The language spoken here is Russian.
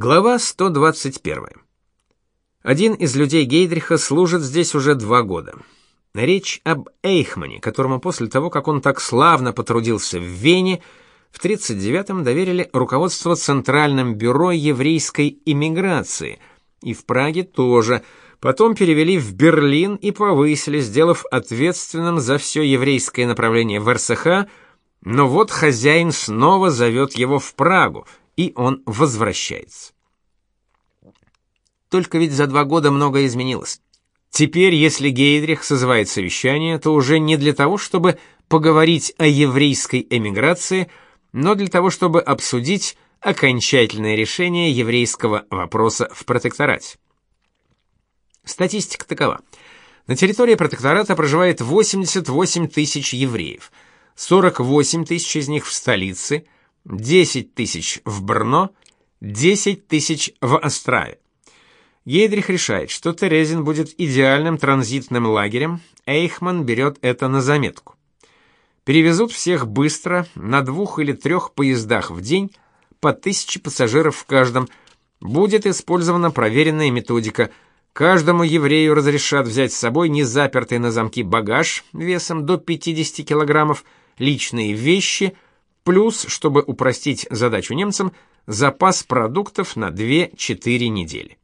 Глава 121. Один из людей Гейдриха служит здесь уже два года. Речь об Эйхмане, которому после того, как он так славно потрудился в Вене, в 39-м доверили руководство Центральным бюро еврейской иммиграции, и в Праге тоже. Потом перевели в Берлин и повысили, сделав ответственным за все еврейское направление в РСХ, но вот хозяин снова зовет его в Прагу – и он возвращается. Только ведь за два года многое изменилось. Теперь, если Гейдрих созывает совещание, то уже не для того, чтобы поговорить о еврейской эмиграции, но для того, чтобы обсудить окончательное решение еврейского вопроса в протекторате. Статистика такова. На территории протектората проживает 88 тысяч евреев, 48 тысяч из них в столице – 10 тысяч в Брно, 10 тысяч в Острове. Гейдрих решает, что Терезин будет идеальным транзитным лагерем, Эйхман берет это на заметку. Перевезут всех быстро, на двух или трех поездах в день, по тысяче пассажиров в каждом. Будет использована проверенная методика. Каждому еврею разрешат взять с собой незапертый на замки багаж весом до 50 килограммов, личные вещи – плюс, чтобы упростить задачу немцам, запас продуктов на 2-4 недели.